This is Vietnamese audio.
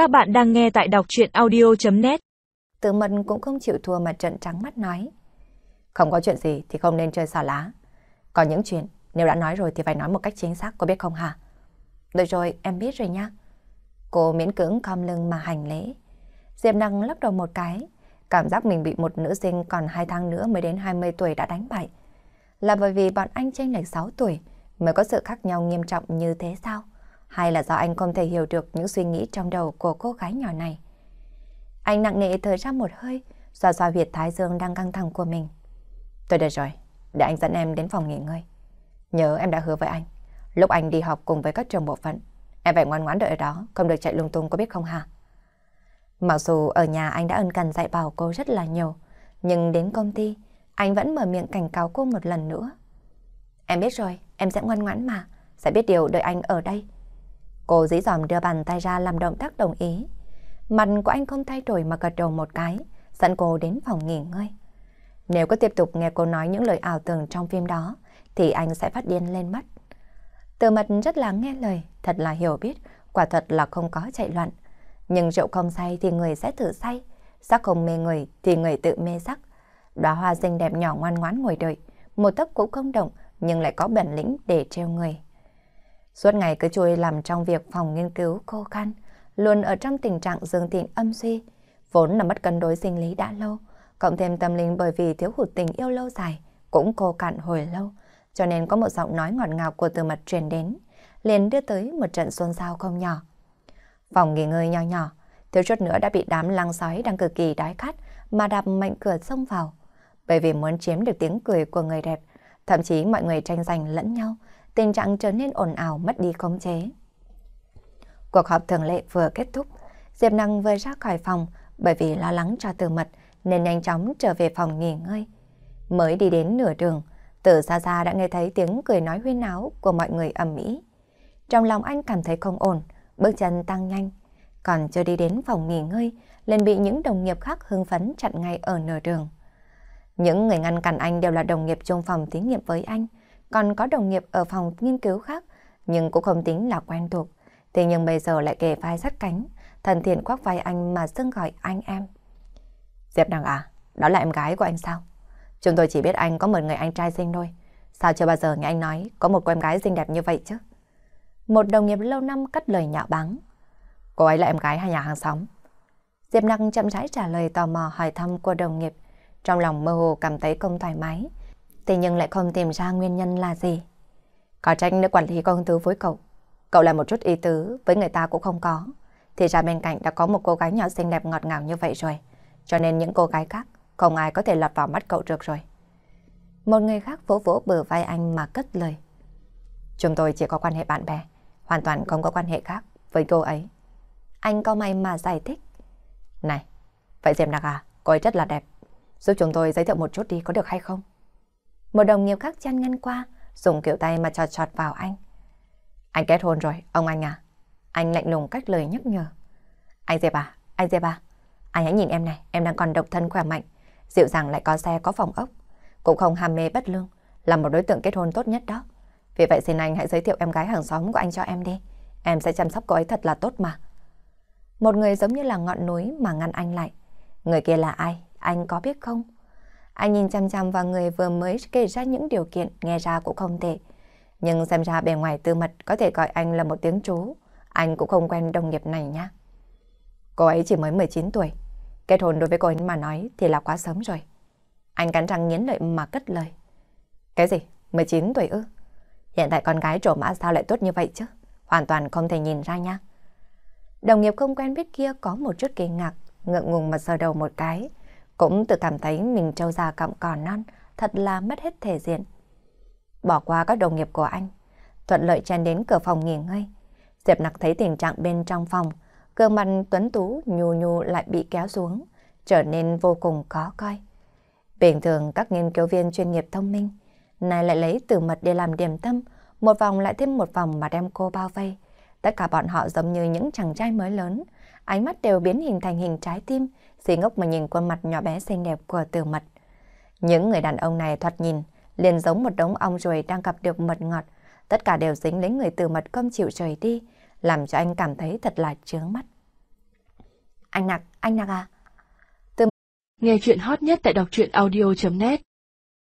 Các bạn đang nghe tại đọc chuyện audio.net Từ mật cũng không chịu thua mà trận trắng mắt nói. Không có chuyện gì thì không nên chơi xả lá. Có những chuyện, nếu đã nói rồi thì phải nói một cách chính xác, có biết không hả? Được rồi, em biết rồi nha. Cô miễn cưỡng khom lưng mà hành lễ. Diệp Đăng lắc đầu một cái, cảm giác mình bị một nữ sinh còn 2 tháng nữa mới đến 20 tuổi đã đánh bại. Là bởi vì bọn anh chênh lệch 6 tuổi mới có sự khác nhau nghiêm trọng như thế sao? Hay là do anh không thể hiểu được những suy nghĩ trong đầu của cô gái nhỏ này? Anh nặng nề thở ra một hơi, xoa xoa huyệt thái dương đang căng thẳng của mình. Tôi được rồi, để anh dẫn em đến phòng nghỉ ngơi. Nhớ em đã hứa với anh, lúc anh đi học cùng với các trường bộ phận, em phải ngoan ngoãn đợi ở đó, không được chạy lung tung có biết không hả? Mặc dù ở nhà anh đã ân cần dạy bảo cô rất là nhiều, nhưng đến công ty, anh vẫn mở miệng cảnh cáo cô một lần nữa. Em biết rồi, em sẽ ngoan ngoãn mà, sẽ biết điều đợi anh ở đây. Cô dĩ dòm đưa bàn tay ra làm động tác đồng ý. Mặt của anh không thay đổi mà gật đầu một cái, dẫn cô đến phòng nghỉ ngơi. Nếu có tiếp tục nghe cô nói những lời ảo tưởng trong phim đó, thì anh sẽ phát điên lên mất. Từ mật rất là nghe lời, thật là hiểu biết, quả thật là không có chạy loạn. Nhưng rượu không say thì người sẽ thử say, sắc không mê người thì người tự mê sắc. Đóa hoa xinh đẹp nhỏ ngoan ngoãn ngồi đợi, một tấc cũng không động nhưng lại có bản lĩnh để treo người. Suốt ngày cứ chui làm trong việc phòng nghiên cứu khô khăn, luôn ở trong tình trạng dương thịnh âm suy, vốn là mất cân đối sinh lý đã lâu, cộng thêm tâm linh bởi vì thiếu hụt tình yêu lâu dài, cũng khô cạn hồi lâu, cho nên có một giọng nói ngọt ngào của từ mật truyền đến, liền đưa tới một trận xôn xao không nhỏ. Phòng nghỉ ngơi nhỏ nhỏ, thiếu chút nữa đã bị đám lăng sói đang cực kỳ đói khát mà đạp mạnh cửa xông vào. Bởi vì muốn chiếm được tiếng cười của người đẹp, thậm chí mọi người tranh giành lẫn nhau, tình trạng trở nên ồn ào mất đi khống chế. Cuộc họp thường lệ vừa kết thúc, Diệp Năng vừa ra khỏi phòng bởi vì lo lắng cho từ mật nên nhanh chóng trở về phòng nghỉ ngơi. Mới đi đến nửa đường, từ xa xa đã nghe thấy tiếng cười nói huyên áo của mọi người ầm ĩ. Trong lòng anh cảm thấy không ổn, bước chân tăng nhanh. Còn chưa đi đến phòng nghỉ ngơi, liền bị những đồng nghiệp khác hưng phấn chặn ngay ở nửa đường. Những người ngăn cản anh đều là đồng nghiệp trong phòng thí nghiệm với anh, còn có đồng nghiệp ở phòng nghiên cứu khác, nhưng cũng không tính là quen thuộc. Thế nhưng bây giờ lại kề vai sát cánh, thần thiện khoác vai anh mà xưng gọi anh em. Diệp Đăng à, đó là em gái của anh sao? Chúng tôi chỉ biết anh có một người anh trai xinh thôi. Sao chưa bao giờ nghe anh nói có một cô em gái xinh đẹp như vậy chứ? Một đồng nghiệp lâu năm cắt lời nhạo báng. Cô ấy là em gái hay nhà hàng xóm? Diệp Năng chậm rãi trả lời tò mò hỏi thăm của đồng nghiệp. Trong lòng mơ hồ cảm thấy không thoải mái. Thế nhưng lại không tìm ra nguyên nhân là gì. Có trách nữ quản lý có hứng thú với cậu. Cậu là một chút ý tứ, với người ta cũng không có. Thì ra bên cạnh đã có một cô gái nhỏ xinh đẹp ngọt ngào như vậy rồi. Cho nên những cô gái khác, không ai có thể lọt vào mắt cậu được rồi. Một người khác vỗ vỗ bờ vai anh mà cất lời. Chúng tôi chỉ có quan hệ bạn bè, hoàn toàn không có quan hệ khác với cô ấy. Anh có may mà giải thích. Này, vậy Diệp Đạc à, cô ấy rất là đẹp. Giúp chúng tôi giới thiệu một chút đi có được hay không? Một đồng nghiệp khác chăn ngăn qua, dùng kiểu tay mà trọt trọt vào anh. Anh kết hôn rồi, ông anh à? Anh lạnh lùng cách lời nhắc nhở. Anh Diệp à, anh Diệp à, anh hãy nhìn em này, em đang còn độc thân khỏe mạnh, dịu dàng lại có xe có phòng ốc, cũng không ham mê bất lương, là một đối tượng kết hôn tốt nhất đó. Vì vậy xin anh hãy giới thiệu em gái hàng xóm của anh cho em đi, em sẽ chăm sóc cô ấy thật là tốt mà. Một người giống như là ngọn núi mà ngăn anh lại. Người kia là ai, anh có biết không? Anh nhìn chăm chăm vào người vừa mới kể ra những điều kiện nghe ra cũng không tệ. Nhưng xem ra bề ngoài tư mật có thể gọi anh là một tiếng chú. Anh cũng không quen đồng nghiệp này nhá. Cô ấy chỉ mới 19 tuổi. Kết hôn đối với cô ấy mà nói thì là quá sớm rồi. Anh cắn răng nghiến lợi mà cất lời. Cái gì? 19 tuổi ư? Hiện tại con gái trổ mã sao lại tốt như vậy chứ? Hoàn toàn không thể nhìn ra nha. Đồng nghiệp không quen biết kia có một chút kinh ngạc, ngượng ngùng mà sờ đầu một cái. Cũng tự cảm thấy mình trâu già cọng cỏ non, thật là mất hết thể diện. Bỏ qua các đồng nghiệp của anh, thuận lợi chen đến cửa phòng nghỉ ngơi. Diệp nặc thấy tình trạng bên trong phòng, gương mặt tuấn tú nhu nhu lại bị kéo xuống, trở nên vô cùng khó coi. Bình thường các nghiên cứu viên chuyên nghiệp thông minh, này lại lấy từ mật để làm điểm tâm, một vòng lại thêm một vòng mà đem cô bao vây. Tất cả bọn họ giống như những chàng trai mới lớn, ánh mắt đều biến hình thành hình trái tim, si ngốc mà nhìn khuôn mặt nhỏ bé xinh đẹp của từ mật. Những người đàn ông này thoạt nhìn liền giống một đống ong ruồi đang gặp được mật ngọt, tất cả đều dính lấy người từ mật không chịu rời đi, làm cho anh cảm thấy thật là chướng mắt. Anh Nặc, anh Nặc à? Nghe chuyện hot nhất tại đọc truyện audio.net